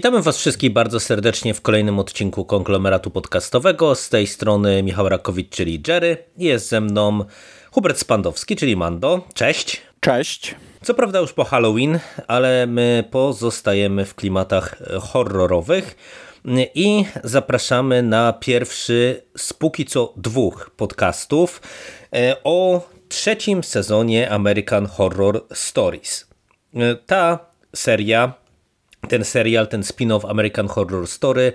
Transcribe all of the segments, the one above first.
Witamy Was wszystkich bardzo serdecznie w kolejnym odcinku konglomeratu podcastowego. Z tej strony Michał Rakowicz, czyli Jerry. Jest ze mną Hubert Spandowski, czyli Mando. Cześć. Cześć. Co prawda już po Halloween, ale my pozostajemy w klimatach horrorowych i zapraszamy na pierwszy z póki co dwóch podcastów e, o trzecim sezonie American Horror Stories. E, ta seria ten serial, ten spin-off American Horror Story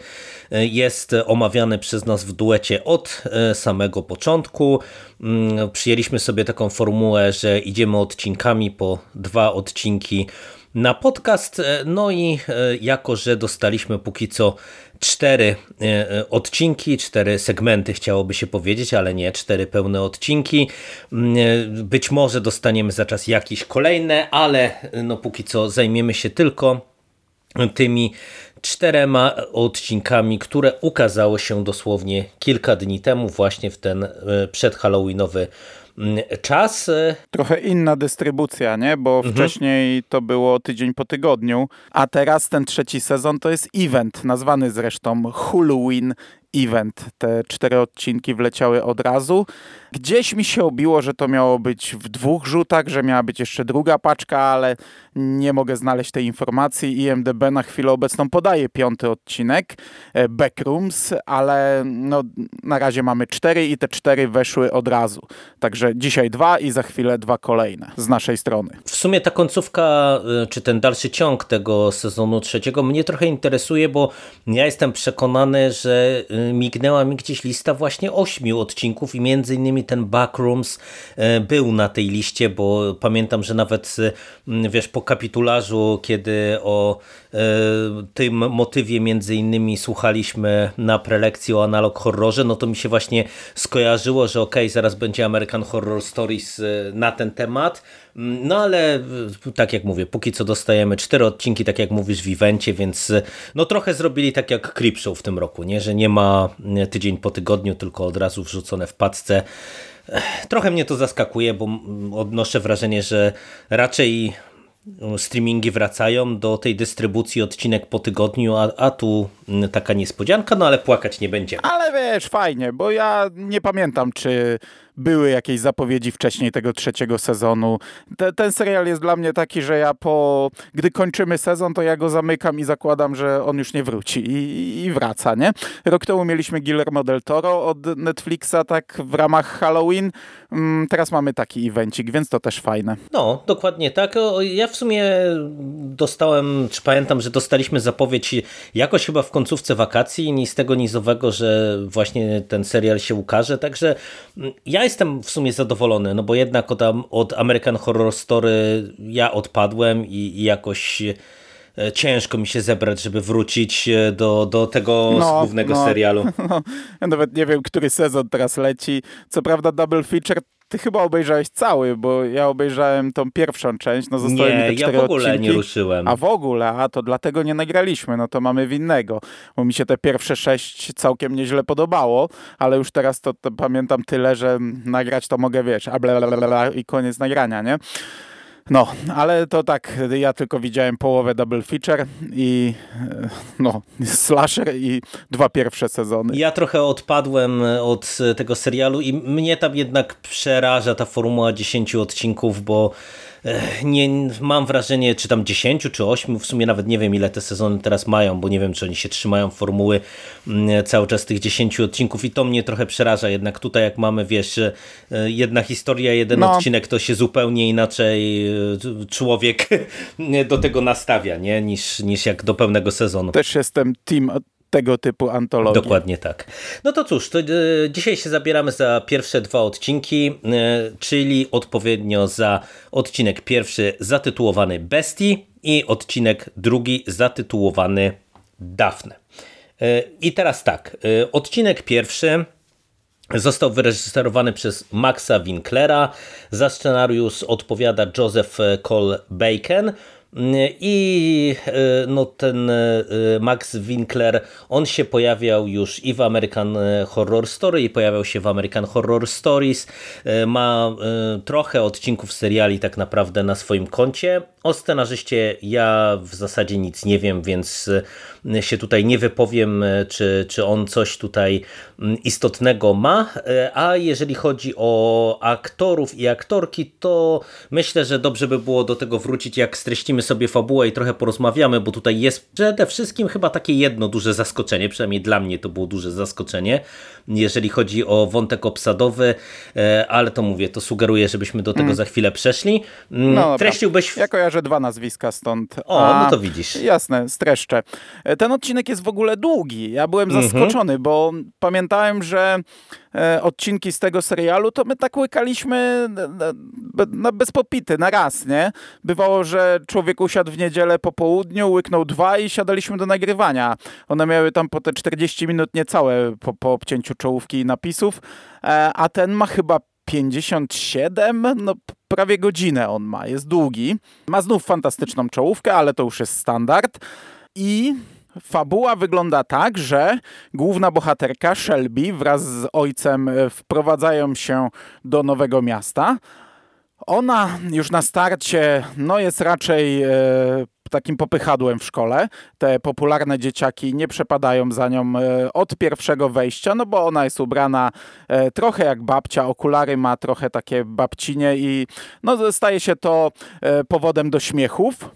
e, jest omawiany przez nas w duecie od samego początku. Mm, przyjęliśmy sobie taką formułę, że idziemy odcinkami po dwa odcinki na podcast. E, no i e, jako, że dostaliśmy póki co cztery e, odcinki, cztery segmenty chciałoby się powiedzieć, ale nie cztery pełne odcinki. Mm, być może dostaniemy za czas jakieś kolejne, ale no póki co zajmiemy się tylko tymi czterema odcinkami, które ukazały się dosłownie kilka dni temu, właśnie w ten przedhalloweenowy Mm, czas. E, Trochę inna dystrybucja, nie? Bo mhm. wcześniej to było tydzień po tygodniu, a teraz ten trzeci sezon to jest event, nazwany zresztą Halloween event. Te cztery odcinki wleciały od razu. Gdzieś mi się obiło, że to miało być w dwóch rzutach, że miała być jeszcze druga paczka, ale nie mogę znaleźć tej informacji. IMDB na chwilę obecną podaje piąty odcinek, e, Backrooms, ale no, na razie mamy cztery i te cztery weszły od razu. Także dzisiaj dwa i za chwilę dwa kolejne z naszej strony. W sumie ta końcówka, e, czy ten dalszy ciąg tego sezonu trzeciego mnie trochę interesuje, bo ja jestem przekonany, że e, mignęła mi gdzieś lista właśnie ośmiu odcinków i między innymi ten Backrooms e, był na tej liście, bo pamiętam, że nawet wiesz, po kapitularzu, kiedy o tym motywie między innymi słuchaliśmy na prelekcji o analog horrorze, no to mi się właśnie skojarzyło, że okej, okay, zaraz będzie American Horror Stories e, na ten temat, no ale tak jak mówię, póki co dostajemy cztery odcinki, tak jak mówisz w evencie, więc no trochę zrobili tak jak Creepshow w tym roku, nie? że nie ma tydzień po tygodniu, tylko od razu wrzucone w paczce. Trochę mnie to zaskakuje, bo odnoszę wrażenie, że raczej streamingi wracają do tej dystrybucji odcinek po tygodniu, a, a tu taka niespodzianka, no ale płakać nie będziemy. Ale wiesz, fajnie, bo ja nie pamiętam, czy były jakieś zapowiedzi wcześniej tego trzeciego sezonu. Te, ten serial jest dla mnie taki, że ja po, gdy kończymy sezon, to ja go zamykam i zakładam, że on już nie wróci i, i wraca, nie? Rok temu mieliśmy Guillermo del Toro od Netflixa, tak w ramach Halloween. Mm, teraz mamy taki evencik, więc to też fajne. No, dokładnie tak. Ja w sumie dostałem, czy pamiętam, że dostaliśmy zapowiedź jakoś chyba w końcówce wakacji, ni z tego nizowego, że właśnie ten serial się ukaże, także mm, ja jestem w sumie zadowolony, no bo jednak od, od American Horror Story ja odpadłem i, i jakoś e, ciężko mi się zebrać, żeby wrócić e, do, do tego no, głównego no, serialu. No, ja nawet nie wiem, który sezon teraz leci. Co prawda double feature ty chyba obejrzałeś cały, bo ja obejrzałem tą pierwszą część, no zostały nie, mi te cztery ja w ogóle odcinki. nie ruszyłem. A w ogóle, a to dlatego nie nagraliśmy, no to mamy winnego, bo mi się te pierwsze sześć całkiem nieźle podobało, ale już teraz to, to pamiętam tyle, że nagrać to mogę, wiesz, a bla, bla, bla, i koniec nagrania, nie? No, ale to tak, ja tylko widziałem połowę double feature i e, no, slasher i dwa pierwsze sezony. Ja trochę odpadłem od tego serialu i mnie tam jednak przeraża ta formuła 10 odcinków, bo nie, mam wrażenie, czy tam 10 czy 8, w sumie nawet nie wiem ile te sezony teraz mają, bo nie wiem czy oni się trzymają formuły mm, cały czas tych 10 odcinków i to mnie trochę przeraża, jednak tutaj jak mamy, wiesz, e, jedna historia, jeden no. odcinek, to się zupełnie inaczej e, człowiek do tego nastawia, nie? Niż, niż jak do pełnego sezonu. Też jestem team tego typu antologii. Dokładnie tak. No to cóż, to, e, dzisiaj się zabieramy za pierwsze dwa odcinki, e, czyli odpowiednio za odcinek pierwszy zatytułowany Bestii i odcinek drugi zatytułowany Daphne. E, I teraz tak, odcinek pierwszy Został wyreżyserowany przez Maxa Winklera. Za scenariusz odpowiada Joseph Cole Bacon. I e, no, ten e, Max Winkler, on się pojawiał już i w American Horror Story, i pojawiał się w American Horror Stories. E, ma trochę odcinków seriali tak naprawdę na swoim koncie. O scenarzyście ja w zasadzie nic nie wiem, więc e, się tutaj nie wypowiem, e, czy, czy on coś tutaj istotnego ma. E, a jeżeli chodzi o aktorów i aktorki, to myślę, że dobrze by było do tego wrócić, jak streścimy sobie fabułę i trochę porozmawiamy, bo tutaj jest przede wszystkim chyba takie jedno duże zaskoczenie, przynajmniej dla mnie to było duże zaskoczenie, jeżeli chodzi o wątek obsadowy, ale to mówię, to sugeruję, żebyśmy do tego mm. za chwilę przeszli. Mm, no, Treściłbyś... Ja kojarzę dwa nazwiska stąd. O, A, no to widzisz. Jasne, streszczę. E, ten odcinek jest w ogóle długi. Ja byłem mhm. zaskoczony, bo pamiętałem, że e, odcinki z tego serialu, to my tak łykaliśmy na, bez popity, na raz, nie? Bywało, że człowiek usiadł w niedzielę po południu, łyknął dwa i siadaliśmy do nagrywania. One miały tam po te 40 minut niecałe po, po obcięciu czołówki i napisów, e, a ten ma chyba 57, no prawie godzinę on ma, jest długi. Ma znów fantastyczną czołówkę, ale to już jest standard. I fabuła wygląda tak, że główna bohaterka Shelby wraz z ojcem wprowadzają się do nowego miasta. Ona już na starcie no jest raczej e, takim popychadłem w szkole. Te popularne dzieciaki nie przepadają za nią e, od pierwszego wejścia, no bo ona jest ubrana e, trochę jak babcia, okulary ma trochę takie babcinie i no staje się to e, powodem do śmiechów.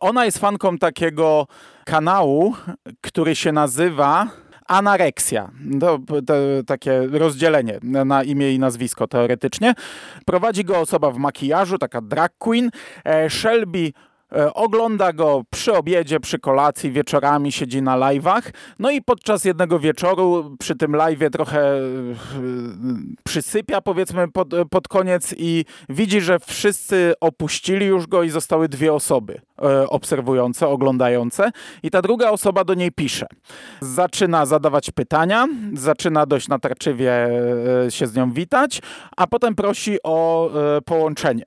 Ona jest fanką takiego kanału, który się nazywa Anareksja. To, to, takie rozdzielenie na imię i nazwisko teoretycznie. Prowadzi go osoba w makijażu, taka drag queen. Shelby ogląda go przy obiedzie, przy kolacji, wieczorami siedzi na live'ach. No i podczas jednego wieczoru przy tym live'ie trochę e, przysypia powiedzmy pod, pod koniec i widzi, że wszyscy opuścili już go i zostały dwie osoby e, obserwujące, oglądające i ta druga osoba do niej pisze. Zaczyna zadawać pytania, zaczyna dość natarczywie się z nią witać, a potem prosi o połączenie.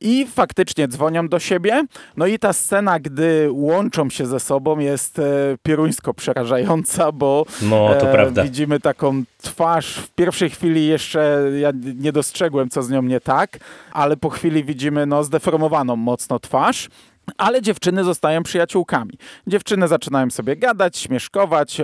I faktycznie dzwonią do siebie, no i ta scena, gdy łączą się ze sobą jest e, pieruńsko przerażająca, bo no, e, widzimy taką twarz. W pierwszej chwili jeszcze ja nie dostrzegłem, co z nią nie tak, ale po chwili widzimy no, zdeformowaną mocno twarz. Ale dziewczyny zostają przyjaciółkami. Dziewczyny zaczynają sobie gadać, śmieszkować,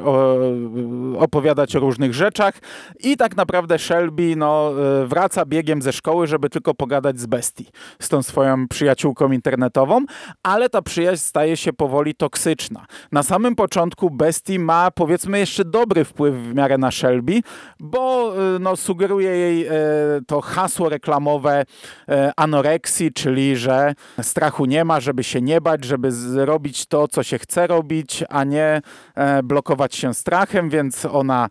opowiadać o różnych rzeczach i tak naprawdę Shelby no, e, wraca biegiem ze szkoły, żeby tylko pogadać z Bestii, z tą swoją przyjaciółką internetową, ale ta przyjaźń staje się powoli toksyczna. Na samym początku Bestii ma powiedzmy jeszcze dobry wpływ w miarę na Shelby, bo e, no, sugeruje jej e, to hasło reklamowe anoreksji, czyli że strachu nie ma, żeby się się nie bać, żeby zrobić to, co się chce robić, a nie e, blokować się strachem, więc ona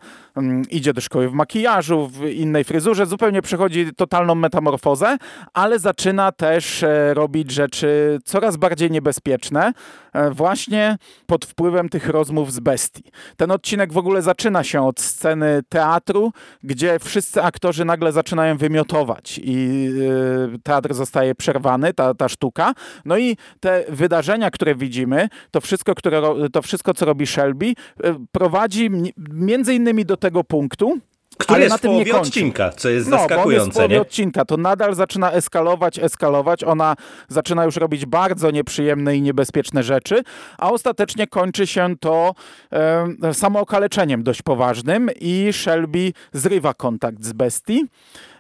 idzie do szkoły w makijażu, w innej fryzurze, zupełnie przechodzi totalną metamorfozę, ale zaczyna też e, robić rzeczy coraz bardziej niebezpieczne, e, właśnie pod wpływem tych rozmów z bestii. Ten odcinek w ogóle zaczyna się od sceny teatru, gdzie wszyscy aktorzy nagle zaczynają wymiotować i teatr zostaje przerwany, ta, ta sztuka. No i te wydarzenia, które widzimy, to wszystko, które, to wszystko co robi Shelby, e, prowadzi między innymi do tego punktu, który ale jest na tym połowie odcinka, co jest no, zaskakujące. Bo jest nie? odcinka, to nadal zaczyna eskalować, eskalować. Ona zaczyna już robić bardzo nieprzyjemne i niebezpieczne rzeczy, a ostatecznie kończy się to e, samookaleczeniem dość poważnym i Shelby zrywa kontakt z Bestii.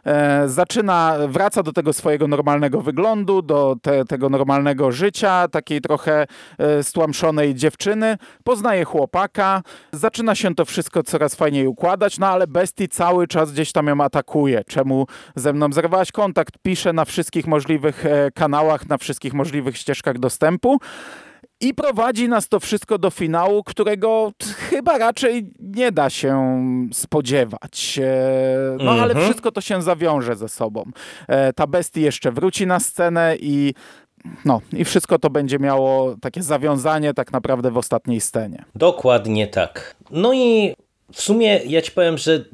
E, zaczyna, wraca do tego swojego normalnego wyglądu, do te, tego normalnego życia, takiej trochę e, stłamszonej dziewczyny, poznaje chłopaka, zaczyna się to wszystko coraz fajniej układać, no ale Bestii cały czas gdzieś tam ją atakuje. Czemu ze mną zerwałaś kontakt? Pisze na wszystkich możliwych e, kanałach, na wszystkich możliwych ścieżkach dostępu. I prowadzi nas to wszystko do finału, którego chyba raczej nie da się spodziewać. E, no ale mhm. wszystko to się zawiąże ze sobą. E, ta bestia jeszcze wróci na scenę i no i wszystko to będzie miało takie zawiązanie tak naprawdę w ostatniej scenie. Dokładnie tak. No i w sumie ja ci powiem, że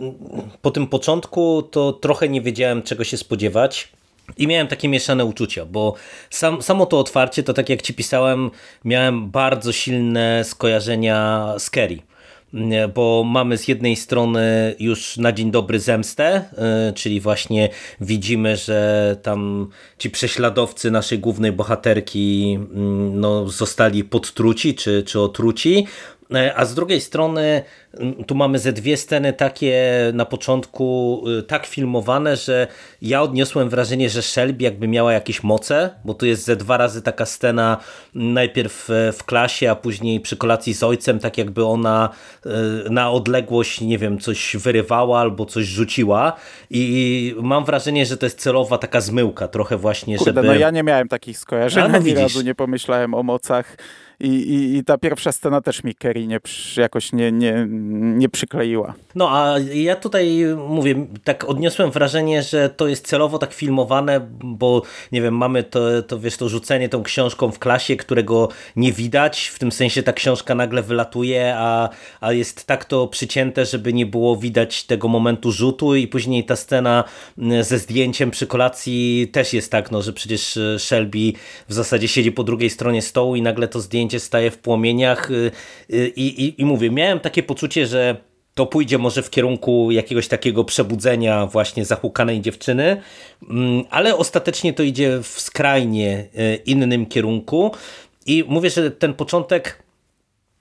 po tym początku to trochę nie wiedziałem czego się spodziewać. I miałem takie mieszane uczucia, bo sam, samo to otwarcie, to tak jak ci pisałem, miałem bardzo silne skojarzenia z Kerry. bo mamy z jednej strony już na dzień dobry zemstę, czyli właśnie widzimy, że tam ci prześladowcy naszej głównej bohaterki mm, no, zostali podtruci czy, czy otruci, a z drugiej strony tu mamy ze dwie sceny takie na początku y, tak filmowane, że ja odniosłem wrażenie, że Shelby jakby miała jakieś moce, bo tu jest ze dwa razy taka scena najpierw e, w klasie, a później przy kolacji z ojcem, tak jakby ona e, na odległość, nie wiem, coś wyrywała albo coś rzuciła. I mam wrażenie, że to jest celowa taka zmyłka, trochę właśnie, Kurde, żeby... no ja nie miałem takich skojarzeń, no, ani razu nie pomyślałem o mocach i, i, i ta pierwsza scena też mi Kerry nie, jakoś nie, nie, nie przykleiła. No a ja tutaj mówię, tak odniosłem wrażenie, że to jest celowo tak filmowane, bo nie wiem, mamy to, to wiesz, to rzucenie tą książką w klasie, którego nie widać, w tym sensie ta książka nagle wylatuje, a, a jest tak to przycięte, żeby nie było widać tego momentu rzutu i później ta scena mm, ze zdjęciem przy kolacji też jest tak, no, że przecież Shelby w zasadzie siedzi po drugiej stronie stołu i nagle to zdjęcie zdjęcie staje w płomieniach y, y, i, i, i mówię, miałem takie poczucie, że to pójdzie może w kierunku jakiegoś takiego przebudzenia właśnie zahukanej dziewczyny, mm, ale ostatecznie to idzie w skrajnie y, innym kierunku i mówię, że ten początek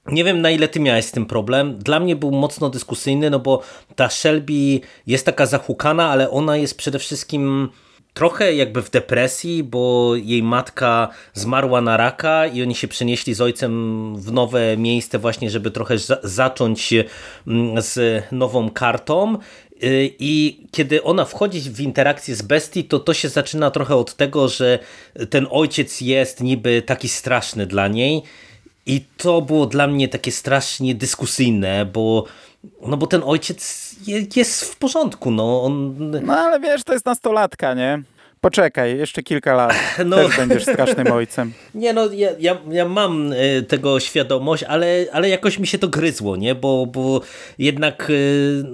nie wiem na ile ty miałeś z tym problem. Dla mnie był mocno dyskusyjny, no bo ta Shelby jest taka zahukana, ale ona jest przede wszystkim trochę jakby w depresji, bo jej matka zmarła na raka i oni się przenieśli z ojcem w nowe miejsce właśnie, żeby trochę za zacząć mm, z nową kartą. Y, I kiedy ona wchodzi w interakcję z bestii, to to się zaczyna trochę od tego, że ten ojciec jest niby taki straszny dla niej. I to było dla mnie takie strasznie dyskusyjne, bo no bo ten ojciec jest w porządku, no. On... No ale wiesz, to jest nastolatka, nie? Poczekaj, jeszcze kilka lat, no, też będziesz strasznym ojcem. Nie no, ja, ja, ja mam e, tego świadomość, ale, ale jakoś mi się to gryzło, nie? Bo, bo jednak e,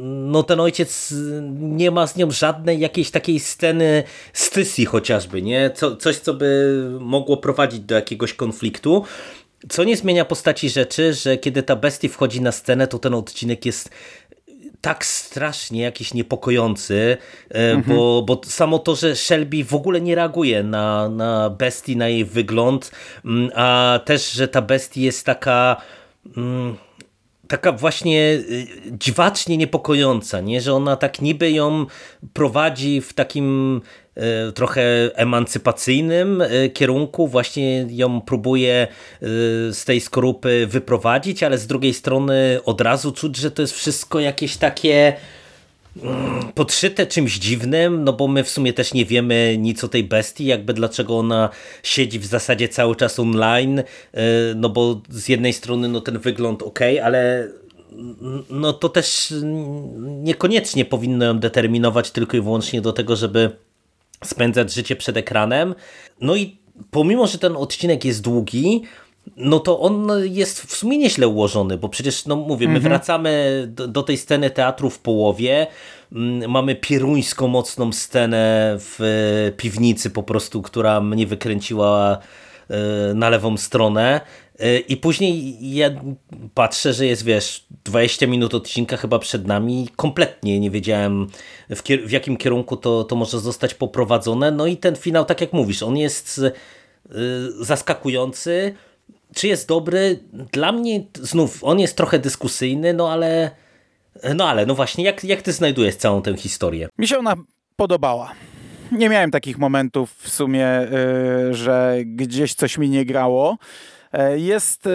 no, ten ojciec nie ma z nią żadnej jakiejś takiej sceny stysji chociażby, nie? Co, coś, co by mogło prowadzić do jakiegoś konfliktu. Co nie zmienia postaci rzeczy, że kiedy ta bestia wchodzi na scenę, to ten odcinek jest tak strasznie jakiś niepokojący, e, mhm. bo, bo samo to, że Shelby w ogóle nie reaguje na, na bestii, na jej wygląd, mm, a też, że ta bestia jest taka mm, taka właśnie y, dziwacznie niepokojąca, nie? że ona tak niby ją prowadzi w takim trochę emancypacyjnym y, kierunku, właśnie ją próbuje z tej skorupy wyprowadzić, ale z drugiej strony od razu czuć, że to jest wszystko jakieś takie Mm, podszyte czymś dziwnym, no bo my w sumie też nie wiemy nic o tej bestii, jakby dlaczego ona siedzi w zasadzie cały czas online, y, no bo z jednej strony no ten wygląd ok, ale no to też niekoniecznie powinno ją determinować tylko i wyłącznie do tego, żeby spędzać życie przed ekranem. No i pomimo, że ten odcinek jest długi, no to on jest w sumie nieźle ułożony, bo przecież, no mówię, my mhm. wracamy do, do, tej sceny teatru w połowie, mm, mamy pieruńską mocną scenę w piwnicy po prostu, która mnie wykręciła e, na lewą stronę i później ja patrzę, że jest, wiesz, 20 minut odcinka chyba przed nami kompletnie nie wiedziałem w, w jakim kierunku to, to może zostać poprowadzone, no i ten finał, tak jak mówisz, on jest zaskakujący, czy jest dobry? Dla mnie znów on jest trochę dyskusyjny, no ale no ale no właśnie, jak, jak ty znajdujesz całą tę historię? Mi się ona podobała. Nie miałem takich momentów w sumie, yy, że gdzieś coś mi nie grało. E, jest, e,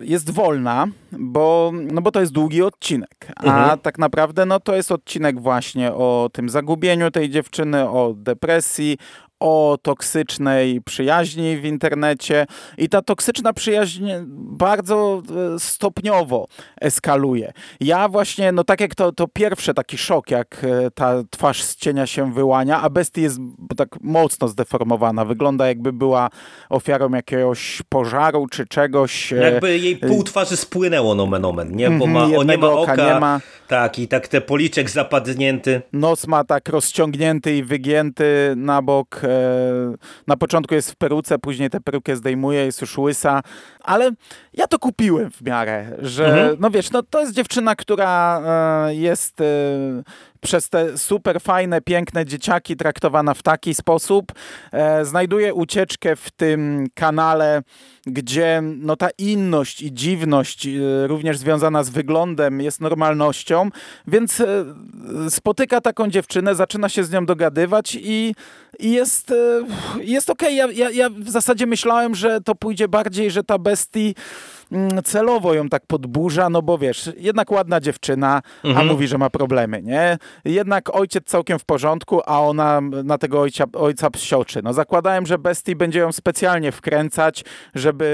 jest wolna, bo, no bo to jest długi odcinek, a mhm. tak naprawdę no to jest odcinek właśnie o tym zagubieniu tej dziewczyny, o depresji, o toksycznej przyjaźni w internecie i ta toksyczna przyjaźń bardzo e, stopniowo eskaluje. Ja właśnie, no tak jak to, to pierwsze taki szok, jak e, ta twarz z cienia się wyłania, a Bestii jest tak mocno zdeformowana. Wygląda jakby była ofiarą jakiegoś pożaru czy czegoś. No jakby jej pół twarzy spłynęło nomen omen, nie? Bo mhm, ma, o, nie ma oka, nie ma Tak, i tak te policzek zapadnięty. Nos ma tak rozciągnięty i wygięty na bok. E, na początku jest w peruce, później tę perukę zdejmuje, jest już łysa. Ale ja to kupiłem w miarę, że mhm. no wiesz, no to jest dziewczyna, która e, jest przez te super fajne, piękne dzieciaki traktowana w taki sposób. E, znajduje ucieczkę w tym kanale, gdzie no, ta inność i dziwność, e, również związana z wyglądem, jest normalnością, więc e, spotyka taką dziewczynę, zaczyna się z nią dogadywać i, i jest, e, jest okej. Okay. Ja, ja, ja w zasadzie myślałem, że to pójdzie bardziej, że ta bestii celowo ją tak podburza, no bo wiesz, jednak ładna dziewczyna, mhm. a mówi, że ma problemy, nie? Jednak ojciec całkiem w porządku, a ona na tego ojca, ojca psioczy. No zakładałem, że Bestii będzie ją specjalnie wkręcać, żeby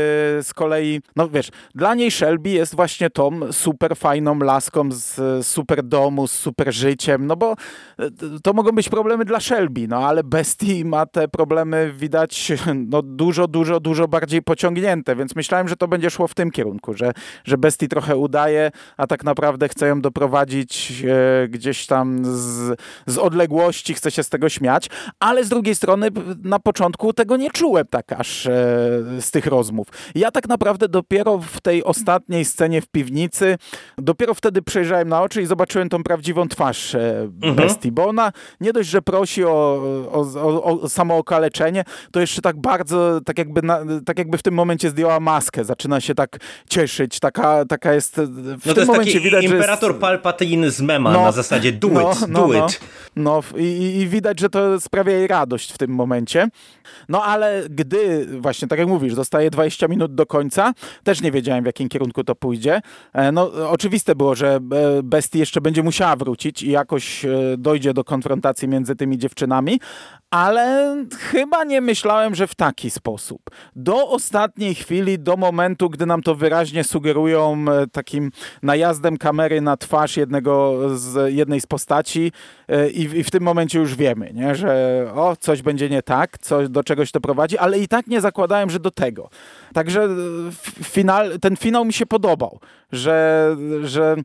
z kolei, no wiesz, dla niej Shelby jest właśnie tą super fajną laską z super domu, z super życiem, no bo e, to mogą być problemy dla Shelby, no ale Bestii ma te problemy widać no dużo, dużo, dużo bardziej pociągnięte, więc myślałem, że to będzie szło w tym tym kierunku, że, że Bestii trochę udaje, a tak naprawdę chce ją doprowadzić e, gdzieś tam z, z odległości, chce się z tego śmiać, ale z drugiej strony na początku tego nie czułem tak aż e, z tych rozmów. Ja tak naprawdę dopiero w tej ostatniej scenie w piwnicy, dopiero wtedy przejrzałem na oczy i zobaczyłem tą prawdziwą twarz e, mhm. Bestii, bo ona nie dość, że prosi o, o, o, o samookaleczenie, to jeszcze tak bardzo, tak jakby, na, tak jakby w tym momencie zdjęła maskę, zaczyna się tak cieszyć. Taka, taka jest w no tym momencie widać, imperator jest... Palpatine z mema no, na zasadzie do no, it, no, do no, it. No, i, i widać, że to sprawia jej radość w tym momencie. No ale gdy właśnie, tak jak mówisz, zostaje 20 minut do końca, też nie wiedziałem w jakim kierunku to pójdzie. E, no oczywiste było, że e, Bestii jeszcze będzie musiała wrócić i jakoś e, dojdzie do konfrontacji między tymi dziewczynami, ale chyba nie myślałem, że w taki sposób. Do ostatniej chwili, do momentu, gdy nam to wyraźnie sugerują e, takim najazdem kamery na twarz jednego z, jednej z postaci e, i, i w tym momencie już wiemy, nie? że o, coś będzie nie tak, coś, do czegoś to prowadzi, ale i tak nie zakładałem, że do tego. Także e, final, ten finał mi się podobał, że, że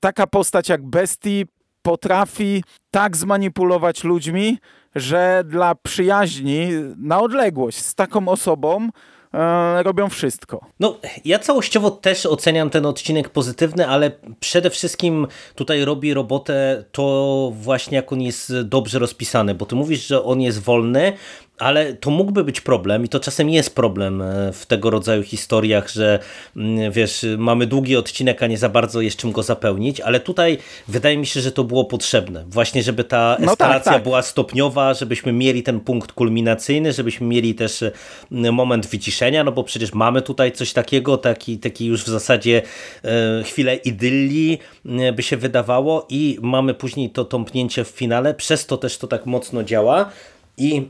taka postać jak Bestii potrafi tak zmanipulować ludźmi, że dla przyjaźni na odległość z taką osobą e, robią wszystko. No, ja całościowo też oceniam ten odcinek pozytywny, ale przede wszystkim tutaj robi robotę to właśnie jak on jest dobrze rozpisany, bo ty mówisz, że on jest wolny, ale to mógłby być problem i to czasem jest problem e, w tego rodzaju historiach, że mm, wiesz, mamy długi odcinek, a nie za bardzo jest czym go zapełnić, ale tutaj wydaje mi się, że to było potrzebne. Właśnie, żeby ta eskalacja no tak, tak. była stopniowa, żebyśmy mieli ten punkt kulminacyjny, żebyśmy mieli też mm, moment wyciszenia, no bo przecież mamy tutaj coś takiego, taki, taki już w zasadzie e, chwilę idylli by się wydawało i mamy później to tąpnięcie w finale, przez to też to tak mocno działa, i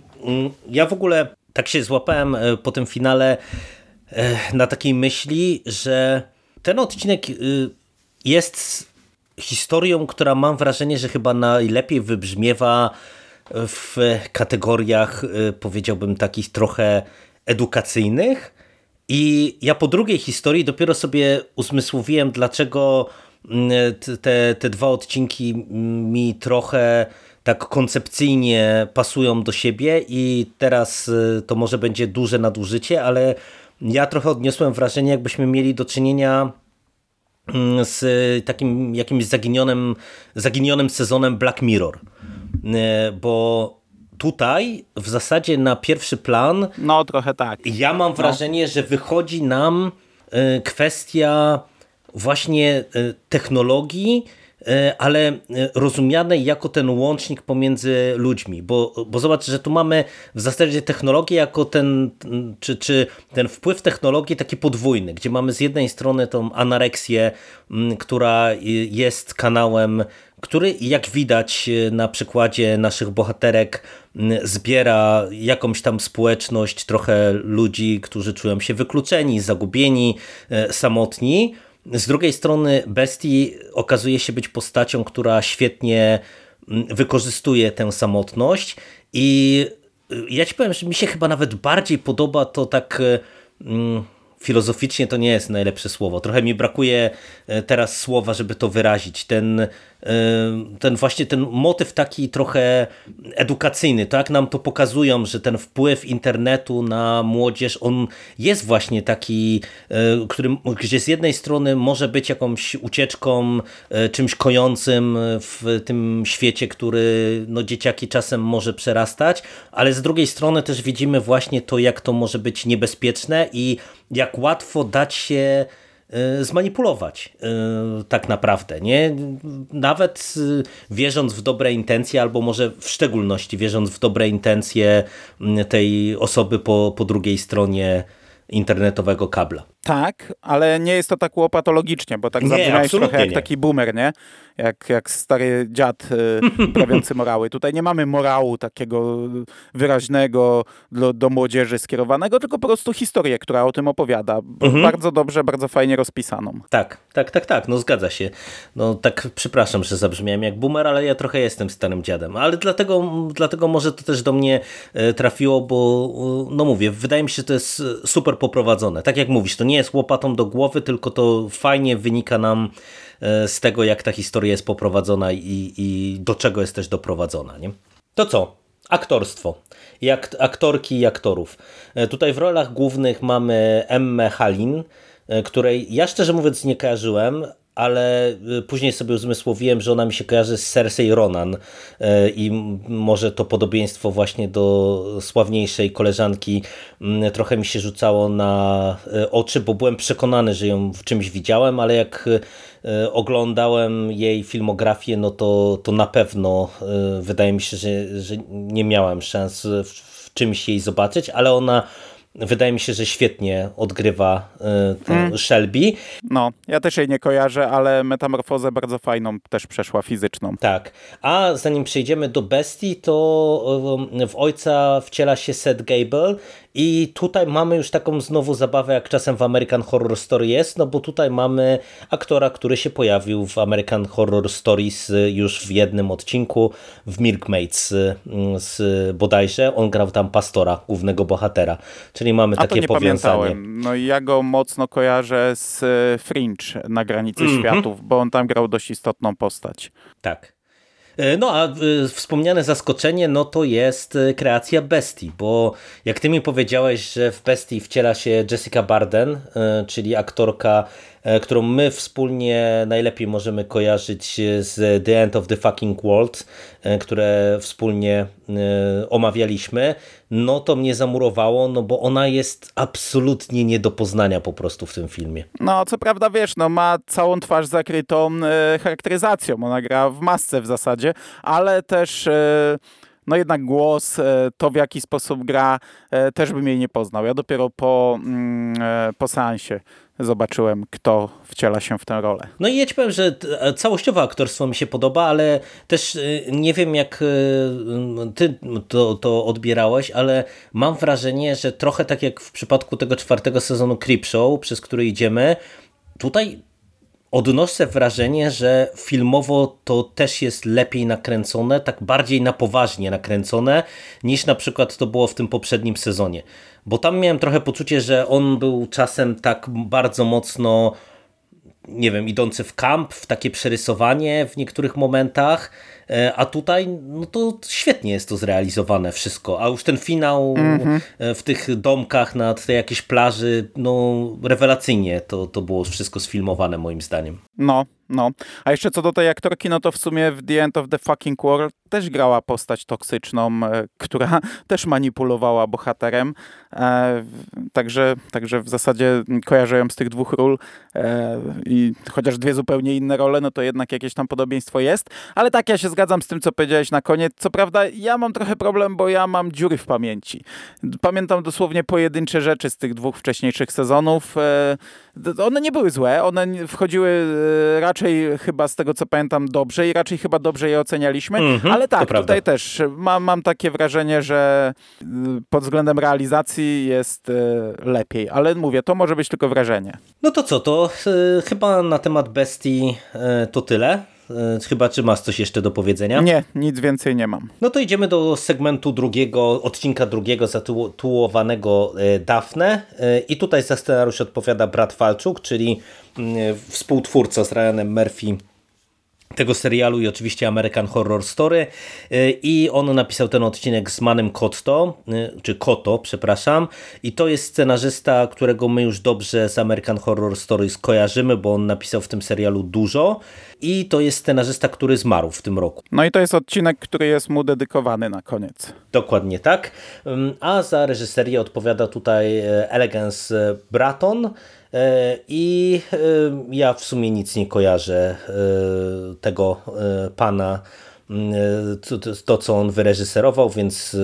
ja w ogóle tak się złapałem e, po tym finale e, na takiej myśli, że ten odcinek y, jest historią, która mam wrażenie, że chyba najlepiej wybrzmiewa w kategoriach, powiedziałbym, takich trochę edukacyjnych. I ja po drugiej historii dopiero sobie uzmysłowiłem, dlaczego mm, te, te dwa odcinki mi trochę tak koncepcyjnie pasują do siebie i teraz y, to może będzie duże nadużycie, ale ja trochę odniosłem wrażenie, jakbyśmy mieli do czynienia mm, z takim jakimś zaginionym, zaginionym sezonem Black Mirror. Y, bo tutaj w zasadzie na pierwszy plan. No, trochę tak. Ja mam no. wrażenie, no. że wychodzi nam y, kwestia właśnie technologii ale e, rozumiane jako ten łącznik pomiędzy ludźmi, bo, bo zobacz, że tu mamy w zasadzie technologię jako ten, czy, czy ten wpływ technologii taki podwójny, gdzie mamy z jednej strony tą anoreksję, która jest kanałem, który jak widać e, na przykładzie naszych bohaterek zbiera jakąś tam społeczność, trochę ludzi, którzy czują się wykluczeni, zagubieni, samotni, z drugiej strony Bestii okazuje się być postacią, która świetnie mm, wykorzystuje tę samotność i y, ja ci powiem, że mi się chyba nawet bardziej podoba to tak y, mm, filozoficznie to nie jest najlepsze słowo. Trochę mi brakuje teraz słowa, żeby to wyrazić. Ten ten właśnie ten motyw taki trochę edukacyjny, tak? Nam to pokazują, że ten wpływ internetu na młodzież, on jest właśnie taki, e, który, gdzie z jednej strony może być jakąś ucieczką, e, czymś kojącym w tym świecie, który no, dzieciaki czasem może przerastać, ale z drugiej strony też widzimy właśnie to, jak to może być niebezpieczne i jak łatwo dać się zmanipulować e, tak naprawdę. Nie? Nawet e, wierząc w dobre intencje, albo może w szczególności wierząc w dobre intencje tej osoby po, po drugiej stronie internetowego kabla. Tak, ale nie jest to tak łopatologicznie, bo tak zabrzmiałeś trochę jak nie. taki boomer, nie? Jak, jak stary dziad y, prawiący morały. Tutaj nie mamy morału takiego wyraźnego do, do młodzieży skierowanego, tylko po prostu historię, która o tym opowiada. Mhm. Bardzo dobrze, bardzo fajnie rozpisaną. Tak, tak, tak, tak, no zgadza się. No tak, przepraszam, że zabrzmiałem jak boomer, ale ja trochę jestem starym dziadem. Ale dlatego, dlatego może to też do mnie e, trafiło, bo no mówię, wydaje mi się, że to jest super poprowadzone. Tak jak mówisz, to nie jest łopatą do głowy, tylko to fajnie wynika nam e, z tego, jak ta historia jest poprowadzona i, i do czego jest też doprowadzona. Nie? To co? Aktorstwo. Jak aktorki i aktorów. E, tutaj w rolach głównych mamy Emmę Halin, e, której ja szczerze mówiąc nie kojarzyłem, ale y, później sobie uzmysłowiłem, że ona mi się kojarzy z Cersei Ronan y, i może to podobieństwo właśnie do sławniejszej koleżanki mm, trochę mi się rzucało na y, oczy, bo byłem przekonany, że ją w czymś widziałem, ale jak oglądałem jej filmografię, no to, to na pewno wydaje mi się, że, że nie miałem szans w, w czymś jej zobaczyć, ale ona wydaje mi się, że świetnie odgrywa y, mm. Shelby. No, ja też jej nie kojarzę, ale metamorfozę bardzo fajną też przeszła fizyczną. Tak. A zanim przejdziemy do bestii, to y, w ojca wciela się Seth Gable i tutaj mamy już taką znowu zabawę, jak czasem w American Horror Story jest, no bo tutaj mamy aktora, który się pojawił w American Horror Stories już w jednym odcinku, w Milkmaids z bodajże. On grał tam pastora, głównego bohatera. Czyli mamy takie powiązanie. Pamiętałem. No i ja go mocno kojarzę z Fringe na granicy mm -hmm. światów, bo on tam grał dość istotną postać. Tak. E, no a e, wspomniane zaskoczenie, no to jest e, kreacja Bestii, bo jak ty mi powiedziałeś, że w Bestii wciela się Jessica Barden, czyli aktorka którą my wspólnie najlepiej możemy kojarzyć z The End of the Fucking World, e, które wspólnie e, omawialiśmy, no to mnie zamurowało, no bo ona jest absolutnie nie do poznania po prostu w tym filmie. No, co prawda wiesz, no ma całą twarz zakrytą e, charakteryzacją, ona gra w masce w zasadzie, ale też... E, no jednak głos, to w jaki sposób gra, też bym jej nie poznał. Ja dopiero po, mm, po seansie zobaczyłem, kto wciela się w tę rolę. No i ja ci powiem, że całościowe aktorstwo mi się podoba, ale też nie wiem, jak ty to, to odbierałeś, ale mam wrażenie, że trochę tak jak w przypadku tego czwartego sezonu Creepshow, przez który idziemy, tutaj odnoszę wrażenie, że filmowo to też jest lepiej nakręcone, tak bardziej na poważnie nakręcone, niż na przykład to było w tym poprzednim sezonie. Bo tam miałem trochę poczucie, że on był czasem tak bardzo mocno nie wiem, idący w kamp, w takie przerysowanie w niektórych momentach, a tutaj no to świetnie jest to zrealizowane wszystko, a już ten finał mm -hmm. w tych domkach na tej jakiejś plaży, no rewelacyjnie to, to było wszystko sfilmowane moim zdaniem. No, no. A jeszcze co do tej aktorki, no to w sumie w The End of the Fucking World też grała postać toksyczną, e, która też manipulowała bohaterem. E, także, także w zasadzie kojarzę ją z tych dwóch ról e, i chociaż dwie zupełnie inne role, no to jednak jakieś tam podobieństwo jest. Ale tak, ja się zgadzam z tym, co powiedziałeś na koniec. Co prawda ja mam trochę problem, bo ja mam dziury w pamięci. Pamiętam dosłownie pojedyncze rzeczy z tych dwóch wcześniejszych sezonów. One nie były złe, one wchodziły e, raczej chyba z tego, co pamiętam, dobrze i raczej chyba dobrze je ocenialiśmy, -hmm, ale tak, tutaj też mam, mam takie wrażenie, że y, pod względem realizacji jest y, lepiej, ale mówię, to może być tylko wrażenie. No to co, to chyba na temat bestii to tyle. Chyba, czy masz coś jeszcze do powiedzenia? Nie, nic więcej nie mam. No to idziemy do segmentu drugiego, odcinka drugiego zatytułowanego Dafne. I tutaj za scenariusz odpowiada Brad Falczuk, czyli mm, współtwórca z Ryanem Murphy tego serialu i oczywiście American Horror Story. Y, i on napisał ten odcinek z Manem Kotto, y, czy Koto, przepraszam. I to jest scenarzysta, którego my już dobrze z American Horror Story skojarzymy, bo on napisał w tym serialu dużo. I to jest scenarzysta, który zmarł w tym roku. No i to jest odcinek, który jest mu dedykowany na koniec. Dokładnie tak, a za reżyserię odpowiada tutaj e, Elegance Bratton, I e, ja w sumie nic nie kojarzę e, tego pana, to co on wyreżyserował, więc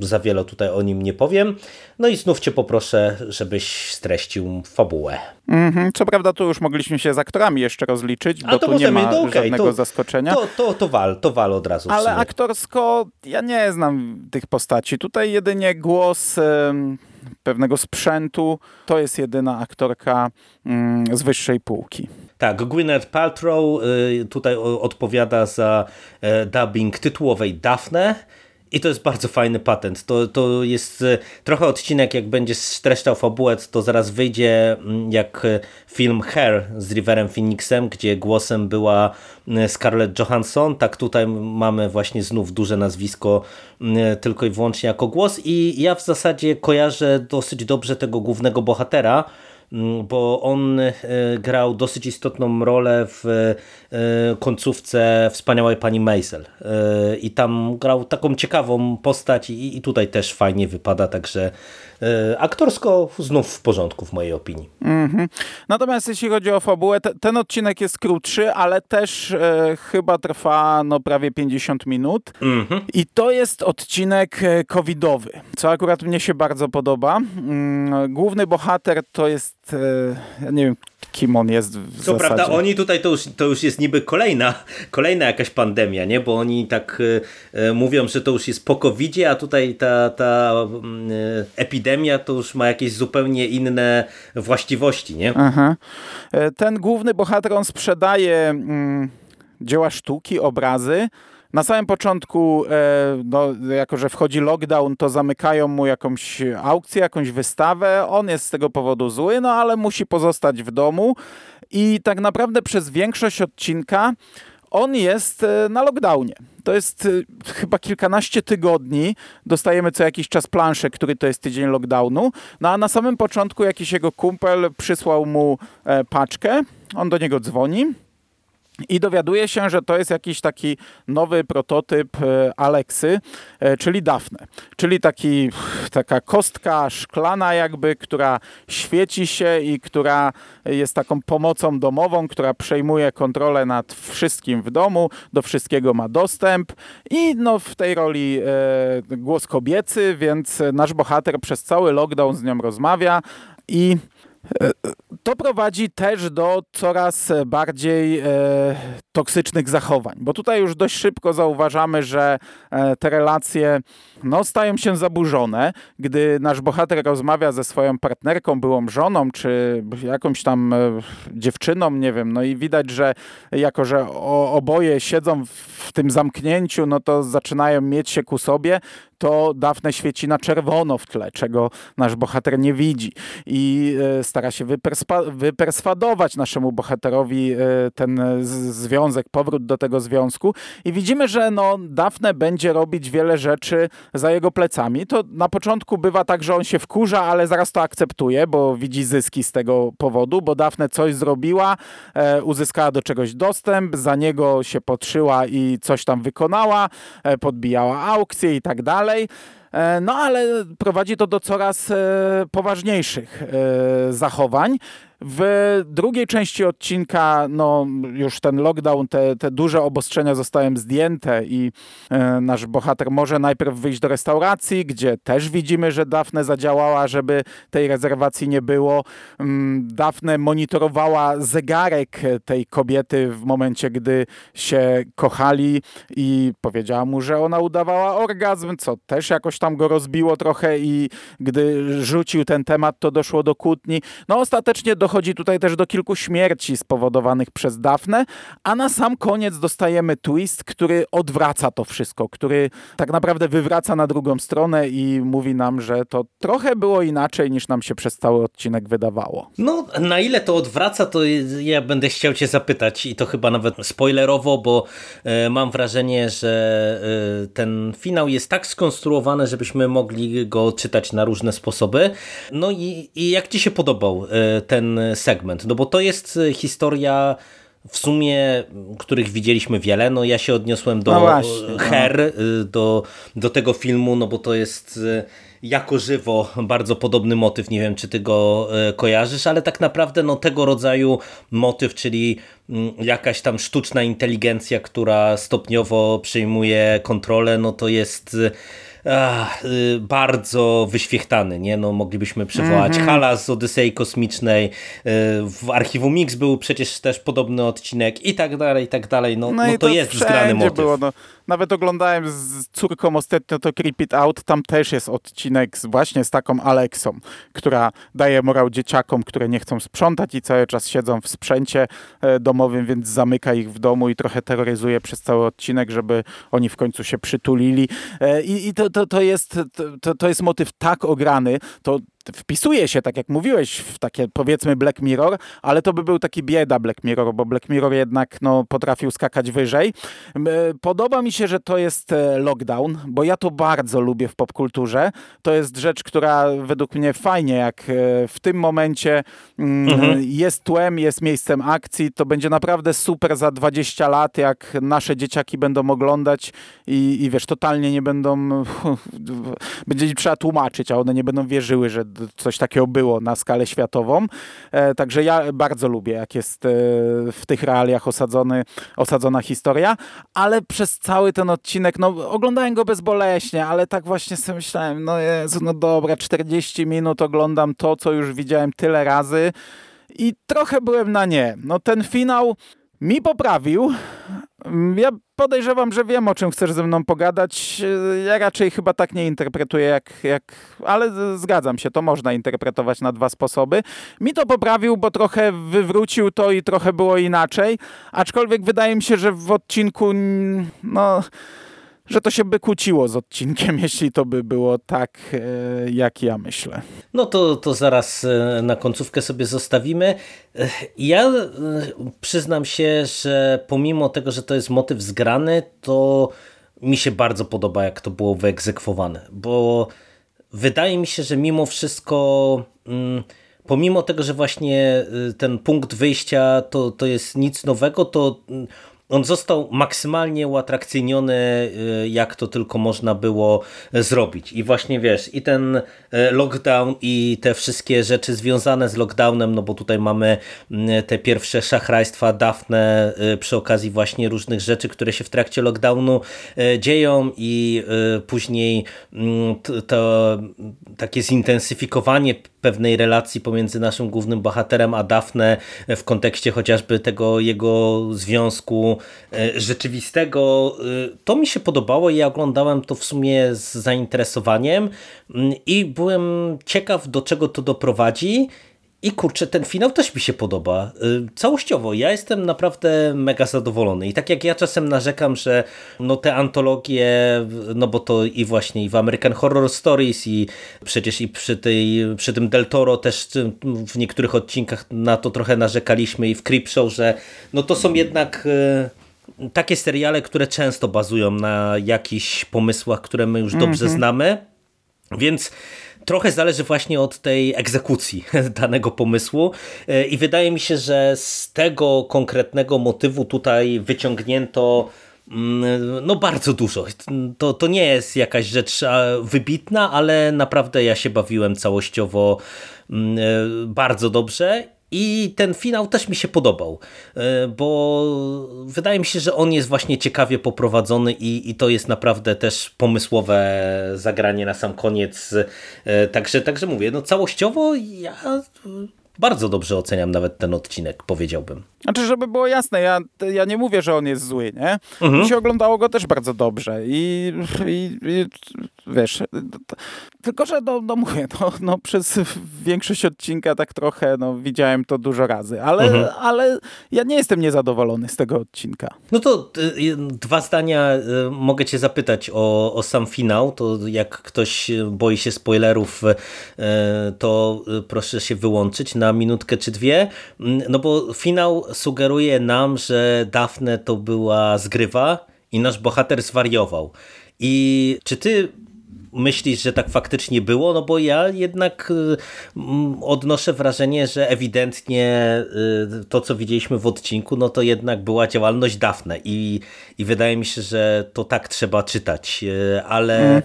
za wiele tutaj o nim nie powiem. No i znów cię poproszę, żebyś streścił fabułę. Mm -hmm. Co prawda tu już mogliśmy się z aktorami jeszcze rozliczyć, bo tu nie ma to okay, żadnego to, zaskoczenia. To, to, to, wal, to wal od razu. Ale aktorsko ja nie znam tych postaci. Tutaj jedynie głos pewnego sprzętu. To jest jedyna aktorka mm, z wyższej półki. Tak, Gwyneth Paltrow y, tutaj odpowiada za e, dubbing tytułowej Daphne. I to jest bardzo fajny patent. To, to jest e, trochę odcinek, jak będziesz streszczał fabułę, to zaraz wyjdzie mm, jak e, film Hair z Riverem Phoenixem, gdzie głosem była Scarlett Johansson. Tak tutaj mamy właśnie znów duże nazwisko tylko i wyłącznie jako głos. I ja w zasadzie kojarzę dosyć dobrze tego głównego bohatera, bo on e, grał dosyć istotną rolę w e, końcówce Wspaniałej Pani Maisel e, i tam grał taką ciekawą postać i tutaj też fajnie wypada, także aktorsko znów w porządku w mojej opinii. Mm -hmm. Natomiast jeśli chodzi o fabułę, te, ten odcinek jest krótszy, ale też e, chyba trwa no, prawie 50 minut mm -hmm. i to jest odcinek covidowy, co akurat mnie się bardzo podoba. Mm, główny bohater to jest ja nie wiem kim on jest w Co zasadzie. prawda oni tutaj to już, to już jest niby kolejna, kolejna jakaś pandemia, nie? bo oni tak e, mówią, że to już jest po covid a tutaj ta, ta e, epidemia to już ma jakieś zupełnie inne właściwości. Nie? Aha. E, ten główny bohater on sprzedaje mm, dzieła sztuki, obrazy, na samym początku, e, no, jako że wchodzi lockdown, to zamykają mu jakąś aukcję, jakąś wystawę. On jest z tego powodu zły, no ale musi pozostać w domu. I tak naprawdę przez większość odcinka on jest e, na lockdownie. To jest e, chyba kilkanaście tygodni. Dostajemy co jakiś czas planszę, który to jest tydzień lockdownu. No a na samym początku jakiś jego kumpel przysłał mu paczkę. On do niego dzwoni i dowiaduje się, że to jest jakiś taki nowy prototyp e, Alexy, e, czyli Dafne. Czyli taki, taka kostka szklana jakby, która świeci się i która jest taką pomocą domową, która przejmuje kontrolę nad wszystkim w domu, do wszystkiego ma dostęp i no w tej roli e, głos kobiecy, więc nasz bohater przez cały lockdown z nią rozmawia i to prowadzi też do coraz bardziej e, toksycznych zachowań, bo tutaj już dość szybko zauważamy, że e, te relacje no, stają się zaburzone, gdy nasz bohater rozmawia ze swoją partnerką, byłą żoną, czy jakąś tam e, dziewczyną, nie wiem, no i widać, że jako, że o, oboje siedzą w tym zamknięciu, no to zaczynają mieć się ku sobie, to Dafne świeci na czerwono w tle, czego nasz bohater nie widzi. I e, stara się wyperswadować naszemu bohaterowi e, ten związek, powrót do tego związku. I widzimy, że no, Dafne będzie robić wiele rzeczy za jego plecami. To na początku bywa tak, że on się wkurza, ale zaraz to akceptuje, bo widzi zyski z tego powodu, bo Dafne coś zrobiła, e, uzyskała do czegoś dostęp, za niego się podszyła i coś tam wykonała, podbijała aukcje i tak dalej dalej. E, no ale prowadzi to do coraz e, poważniejszych e, zachowań. W drugiej części odcinka no, już ten lockdown, te, te duże obostrzenia zostają zdjęte i e, nasz bohater może najpierw wyjść do restauracji, gdzie też widzimy, że Dafne zadziałała, żeby tej rezerwacji nie było. Mm, Dafne monitorowała zegarek tej kobiety w momencie, gdy się kochali i powiedziała mu, że ona udawała orgazm, co też jakoś tam go rozbiło trochę i gdy rzucił ten temat, to doszło do kłótni. No ostatecznie do dochodzi tutaj też do kilku śmierci spowodowanych przez Dafne, a na sam koniec dostajemy twist, który odwraca to wszystko, który tak naprawdę wywraca na drugą stronę i mówi nam, że to trochę było inaczej niż nam się przez cały odcinek wydawało. No, na ile to odwraca, to ja będę chciał cię zapytać i to chyba nawet spoilerowo, bo e, mam wrażenie, że e, ten finał jest tak skonstruowany, żebyśmy mogli go czytać na różne sposoby. No i, i jak ci się podobał e, ten segment? No bo to jest historia w sumie, których widzieliśmy wiele. No ja się odniosłem do no właśnie, no. Her, no. do, do tego filmu, no bo to jest jako żywo bardzo podobny motyw, nie wiem czy ty go e, kojarzysz, ale tak naprawdę no, tego rodzaju motyw, czyli mm, jakaś tam sztuczna inteligencja, która stopniowo przejmuje kontrolę, no to jest ach, y, bardzo wyświechtany, nie? No, moglibyśmy przywołać mm -hmm. Hala z Odysei Kosmicznej, y, w Archiwum Mix był przecież też podobny odcinek i tak dalej, i tak dalej. No, no, no to, to, jest zgrany motyw. Było, no. Nawet oglądałem z córką ostatnio to Creep It Out, tam też jest odcinek z, właśnie z taką Aleksą, która daje morał dzieciakom, które nie chcą sprzątać i cały czas siedzą w sprzęcie e, domowym, więc zamyka ich w domu i trochę terroryzuje przez cały odcinek, żeby oni w końcu się przytulili. E, I, i to, to, to, jest, to, to jest motyw tak ograny, to wpisuje się, tak jak mówiłeś, w takie powiedzmy Black Mirror, ale to by był taki bieda Black Mirror, bo Black Mirror jednak no, potrafił skakać wyżej. Podoba mi się, że to jest e, lockdown, bo ja to bardzo lubię w popkulturze. To jest rzecz, która według mnie fajnie, jak e, w tym momencie mm, mhm. jest tłem, jest miejscem akcji, to będzie naprawdę super za 20 lat, jak nasze dzieciaki będą oglądać i, i wiesz, totalnie nie będą będzie trzeba tłumaczyć, a one nie będą wierzyły, że coś takiego było na skalę światową. E, także ja bardzo lubię, jak jest e, w tych realiach osadzony, osadzona historia, ale przez cały ten odcinek, no oglądałem go bezboleśnie, ale tak właśnie sobie myślałem, no Jezu, no dobra, 40 minut oglądam to, co już widziałem tyle razy i trochę byłem na nie. No ten finał mi poprawił. Ja podejrzewam, że wiem, o czym chcesz ze mną pogadać. Ja raczej chyba tak nie interpretuję, jak, jak, ale zgadzam się, to można interpretować na dwa sposoby. Mi to poprawił, bo trochę wywrócił to i trochę było inaczej, aczkolwiek wydaje mi się, że w odcinku, no że to się by kłóciło z odcinkiem, jeśli to by było tak, e, jak ja myślę. No to, to zaraz e, na końcówkę sobie zostawimy. E, ja przyznam się, że pomimo tego, że to jest motyw zgrany, to mi się bardzo podoba, jak to było wyegzekwowane, bo wydaje mi się, że mimo wszystko mm, pomimo tego, że właśnie ten punkt wyjścia to, to jest nic nowego, to mm, on został maksymalnie uatrakcyjniony, y, jak to tylko można było zrobić. I właśnie wiesz, i ten y, lockdown, i te wszystkie rzeczy związane z lockdownem, no bo tutaj mamy mm, te pierwsze szachrajstwa Dafne y, przy okazji właśnie różnych rzeczy, które się w trakcie lockdownu dzieją i później mm, to takie zintensyfikowanie pewnej relacji pomiędzy naszym głównym bohaterem a Dafne w kontekście chociażby tego jego związku rzeczywistego. E, to mi się podobało i ja oglądałem to w sumie z zainteresowaniem mm, i byłem ciekaw do czego to doprowadzi i kurczę, ten finał też mi się podoba. Y, całościowo, ja jestem naprawdę mega zadowolony. I tak jak ja czasem narzekam, że no te antologie, no bo to i właśnie i w American Horror Stories i przecież i przy, tej, przy tym Del Toro też w niektórych odcinkach na to trochę narzekaliśmy i w Creepshow, że no to są jednak y, takie seriale, które często bazują na jakichś pomysłach, które my już dobrze mm -hmm. znamy. Więc trochę zależy właśnie od tej egzekucji danego pomysłu e, i wydaje mi się, że z tego konkretnego motywu tutaj wyciągnięto mm, no bardzo dużo. To, to nie jest jakaś rzecz wybitna, ale naprawdę ja się bawiłem całościowo mm, e, bardzo dobrze i ten finał też mi się podobał, e, bo wydaje mi się, że on jest właśnie ciekawie poprowadzony i, i to jest naprawdę też pomysłowe zagranie na sam koniec. E, także, także mówię, no całościowo ja bardzo dobrze oceniam nawet ten odcinek, powiedziałbym. Znaczy, żeby było jasne, ja, ja nie mówię, że on jest zły, nie? Mhm. Mi się oglądało go też bardzo dobrze i, i, i wiesz, tylko, że no, no mówię, no, no, przez większość odcinka tak trochę, no widziałem to dużo razy, ale, mhm. ale ja nie jestem niezadowolony z tego odcinka. No to y, dwa zdania y, mogę cię zapytać o, o sam finał, to jak ktoś boi się spoilerów, y, to proszę się wyłączyć na minutkę czy dwie, mm, no bo finał sugeruje nam, że Daphne to była zgrywa i nasz bohater zwariował. I czy ty myślisz, że tak faktycznie było? No bo ja jednak odnoszę wrażenie, że ewidentnie to, co widzieliśmy w odcinku, no to jednak była działalność Dafne i, i wydaje mi się, że to tak trzeba czytać, ale... Mm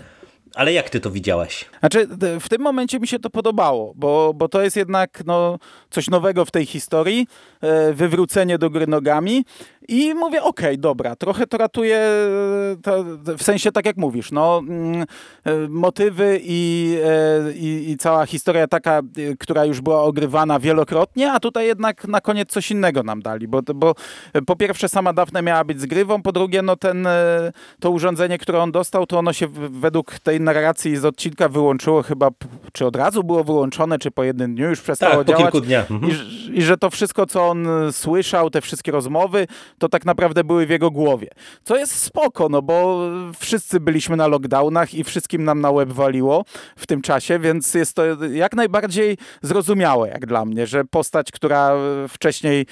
ale jak ty to widziałaś? Znaczy, w tym momencie mi się to podobało, bo, bo to jest jednak no, coś nowego w tej historii, wywrócenie do gry nogami i mówię, okej, okay, dobra, trochę to ratuje, e, to, w sensie tak jak mówisz, no, mm, e, motywy i, i, i, cała historia taka, która już była ogrywana wielokrotnie, a tutaj jednak na koniec coś innego nam dali, bo, bo po pierwsze sama Daphne miała być zgrywą, po drugie no ten, to urządzenie, które on dostał, to ono się według tej narracji z odcinka wyłączyło chyba, czy od razu było wyłączone, czy po jednym dniu już przestało tak, działać. po kilku dniach. Mhm. I, I, że to wszystko, co on słyszał, te wszystkie rozmowy, to tak naprawdę były w jego głowie. Co jest spoko, no bo wszyscy byliśmy na lockdownach i wszystkim nam na łeb waliło w tym czasie, więc jest to jak najbardziej zrozumiałe jak dla mnie, że postać, która wcześniej,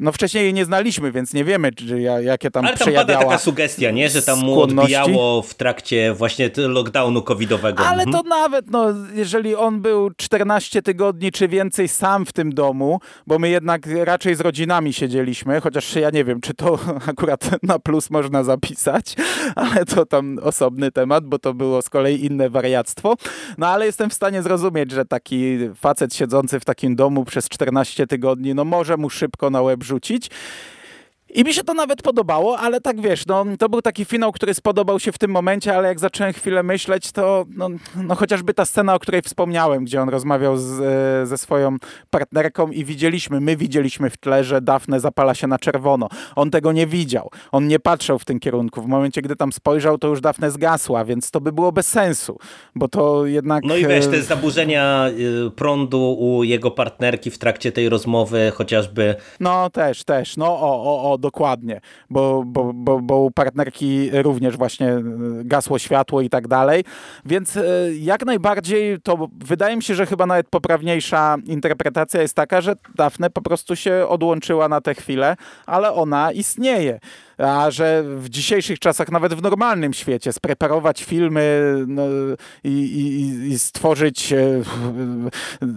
no wcześniej jej nie znaliśmy, więc nie wiemy, czy, jakie tam Ale tam pada taka sugestia, nie? Że tam mu odbijało w trakcie właśnie lockdownu covidowego. Ale mhm. to nawet, no, jeżeli on był 14 tygodni czy więcej sam w tym domu, bo my jednak raczej z rodzinami siedzieliśmy, chociaż ja nie wiem, czy to akurat na plus można zapisać, ale to tam osobny temat, bo to było z kolei inne wariactwo. No ale jestem w stanie zrozumieć, że taki facet siedzący w takim domu przez 14 tygodni, no może mu szybko na łeb rzucić. I mi się to nawet podobało, ale tak wiesz, no, to był taki finał, który spodobał się w tym momencie, ale jak zacząłem chwilę myśleć, to no, no chociażby ta scena, o której wspomniałem, gdzie on rozmawiał z, e, ze swoją partnerką i widzieliśmy, my widzieliśmy w tle, że Dafne zapala się na czerwono. On tego nie widział. On nie patrzył w tym kierunku. W momencie, gdy tam spojrzał, to już Dafne zgasła, więc to by było bez sensu, bo to jednak... No i wiesz, te zaburzenia y, prądu u jego partnerki w trakcie tej rozmowy chociażby... No też, też. No o, o, o dokładnie, bo, bo, bo, bo u partnerki również właśnie e, gasło światło i tak dalej. Więc e, jak najbardziej to wydaje mi się, że chyba nawet poprawniejsza interpretacja jest taka, że Dafne po prostu się odłączyła na tę chwilę, ale ona istnieje a że w dzisiejszych czasach, nawet w normalnym świecie, spreparować filmy no, i, i, i, stworzyć e,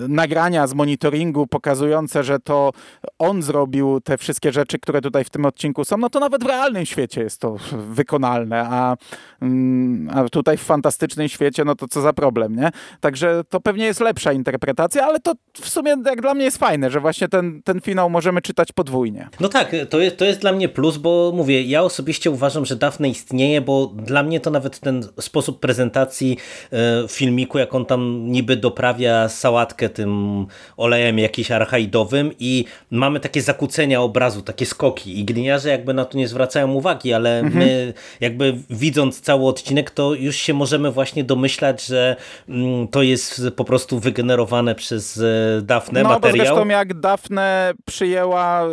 nagrania z monitoringu pokazujące, że to on zrobił te wszystkie rzeczy, które tutaj w tym odcinku są, no to nawet w realnym świecie jest to wykonalne, a, mm, a tutaj w fantastycznym świecie, no to co za problem, nie? Także to pewnie jest lepsza interpretacja, ale to w sumie jak dla mnie jest fajne, że właśnie ten, ten finał możemy czytać podwójnie. No tak, to jest, to jest dla mnie plus, bo mówię, mówię, ja osobiście uważam, że Daphne istnieje, bo dla mnie to nawet ten sposób prezentacji e, filmiku, jak on tam niby doprawia sałatkę tym olejem jakiś archaidowym i mamy takie zakłócenia obrazu, takie skoki i gliniarze jakby na to nie zwracają uwagi, ale mhm. my jakby widząc cały odcinek, to już się możemy właśnie domyślać, że mm, to jest po prostu wygenerowane przez e, Dafne no, materiał. No zresztą jak Dafne przyjęła y,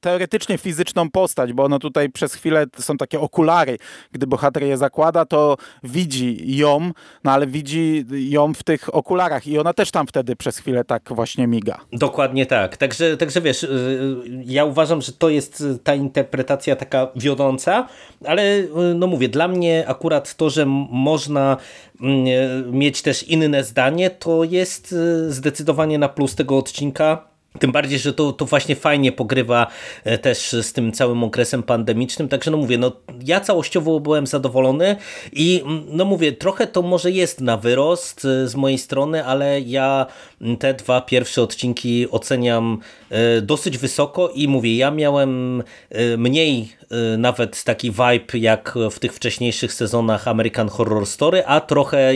teoretycznie fizyczną postać, bo ono tutaj przez chwilę są takie okulary. Gdy bohater je zakłada, to widzi ją, no ale widzi ją w tych okularach i ona też tam wtedy przez chwilę tak właśnie miga. Dokładnie tak. Także, także wiesz, y, y, ja uważam, że to jest ta interpretacja taka wiodąca, ale y, no mówię, dla mnie akurat to, że można mm, mieć też inne zdanie, to jest zdecydowanie na plus tego odcinka tym bardziej, że to, to właśnie fajnie pogrywa e, też z tym całym okresem pandemicznym. Także no mówię, no ja całościowo byłem zadowolony i mm, no mówię, trochę to może jest na wyrost e, z mojej strony, ale ja te dwa pierwsze odcinki oceniam dosyć wysoko i mówię, ja miałem mniej nawet taki vibe jak w tych wcześniejszych sezonach American Horror Story, a trochę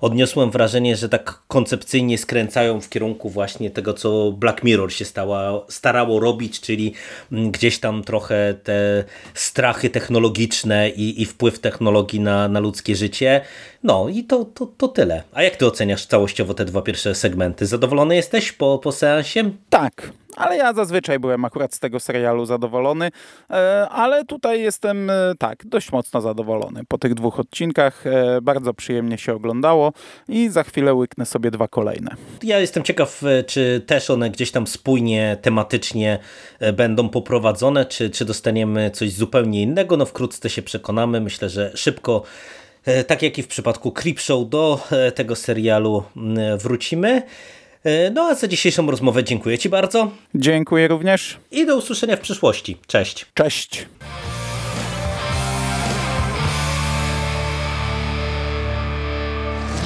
odniosłem wrażenie, że tak koncepcyjnie skręcają w kierunku właśnie tego, co Black Black Mirror się stała, starało robić, czyli mm, gdzieś tam trochę te strachy technologiczne i, i wpływ technologii na, na ludzkie życie. No i to, to, to tyle. A jak ty oceniasz całościowo te dwa pierwsze segmenty? Zadowolony jesteś po, po seansie? Tak, ale ja zazwyczaj byłem akurat z tego serialu zadowolony, e, ale tutaj jestem e, tak, dość mocno zadowolony. Po tych dwóch odcinkach e, bardzo przyjemnie się oglądało i za chwilę łyknę sobie dwa kolejne. Ja jestem ciekaw, czy też one gdzieś tam spójnie, tematycznie będą poprowadzone, czy, czy dostaniemy coś zupełnie innego. No wkrótce się przekonamy. Myślę, że szybko, tak jak i w przypadku Creepshow, do e, tego serialu wrócimy. E, No a za dzisiejszą rozmowę dziękuję Ci bardzo Dziękuję również. i do usłyszenia w przyszłości. Cześć. Cześć.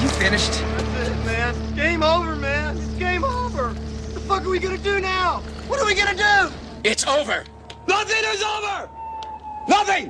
You finished? That's it, man. Game over, man. It's game over. What the fuck are we gonna do now? What are we gonna do? It's over. Nothing is over! Nothing!